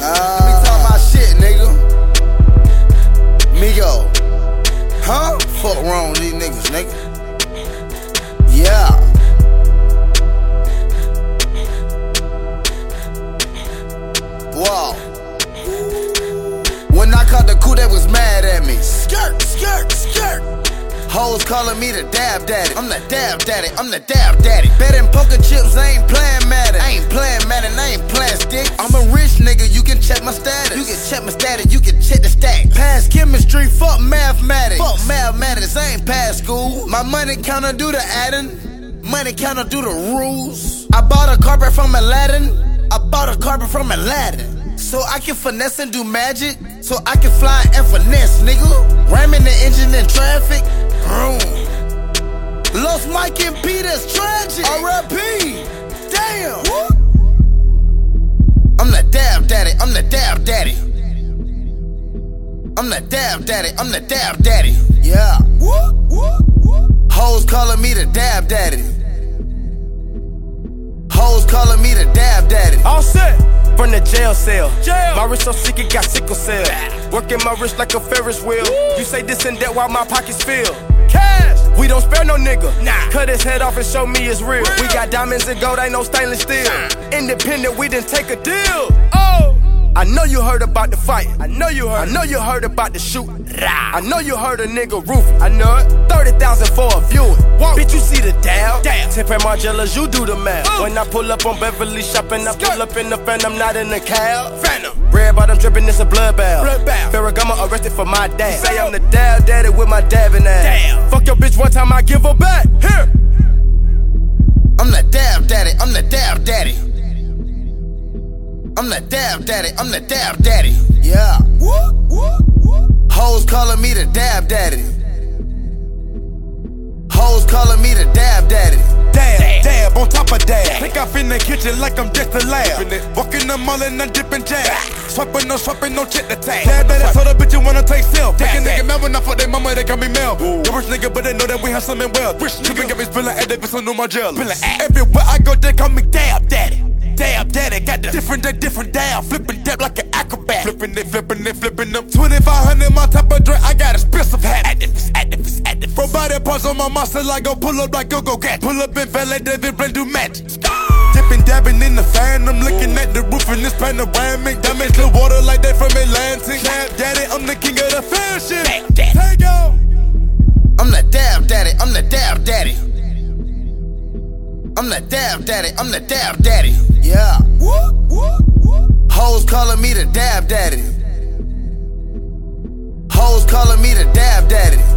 Let me talk my shit, nigga. Migo. Huh? Fuck wrong with these niggas, nigga. Yeah. Calling me the dab daddy. I'm the dab daddy. I'm the dab daddy. Betting poker chips, I ain't playing Madden. I ain't playing Madden. I ain't playing stick. I'm a rich nigga. You can check my status. You can check my status. You can check the stack. Pass chemistry. Fuck mathematics. Fuck mathematics. I ain't pass school. My money counter do the adding. Money counter do the rules. I bought a carpet from Aladdin. I bought a carpet from Aladdin. So I can finesse and do magic. So I can fly and finesse, nigga. Ramming the engine in traffic. Vroom. Lost Mike and Peter's tragic. R.I.P. Damn. I'm the dab daddy. I'm the dab daddy. I'm the dab daddy. I'm the dab daddy. Yeah. Hoes calling me the dab daddy. Hoes calling me the dab daddy. All set from the jail cell. Jail. My wrist so sick it got sickle cell. Working my wrist like a Ferris wheel. Woo. You say this and that while my pockets fill. Cash. No nigga. Nah. Cut his head off and show me it's real. real. We got diamonds and gold, ain't no stainless steel. Nah. Independent, we didn't take a deal. Oh. I know you heard about the fight. I know you heard. I know you heard about the shoot. I know you heard a nigga roof. I know it. 30,000 for a viewing. Whoa. Bitch, you see the down. Damn. Tip and Margielas, you do the math. Ooh. When I pull up on Beverly shopping, I pull up in the phantom, not in the cab. Phantom. Red bottom dripping, it's a blood bath. Blood bath. Arrested for my dad. Say I'm the dab daddy with my dabbing ass. Damn. Fuck your bitch one time, I give her back. Here. I'm the dab daddy. I'm the dab daddy. I'm the dab daddy, I'm the dab daddy. Yeah. Hoes calling me the dab daddy. Hoes calling me the dab daddy. Dab, dab, on top of dab. Think I'm in the kitchen like I'm just a lab. Walking the mall and I'm dipping jab. Swiping, no swiping, no check the tag. Dab daddy, so the bitch you wanna take self. Take a nigga Melvin off for their mama, they call me Mel. The rich nigga, but they know that we have something well. Rich nigga, got me spilling at Davis on my jealous. Everywhere I go, they call me dab daddy dab, daddy got the different, day, different down, flipping dab like an acrobat. Flipping it, flipping it, flipping them. 2500 my type of drink, I got a expensive hat. Parts on my muscle, I go pull up like go go cat. Pull up in valet, David blend do match. Dipping, dabbing in the fan, I'm looking at the roof in this panoramic. Damage the water like that from Atlantic. Dab, daddy, I'm the king of the fashion. Take. I'm the dab daddy, I'm the dab daddy. I'm the dab daddy, I'm the dab daddy. Yeah. Hoes calling me the dab daddy. Hoes calling me the dab daddy.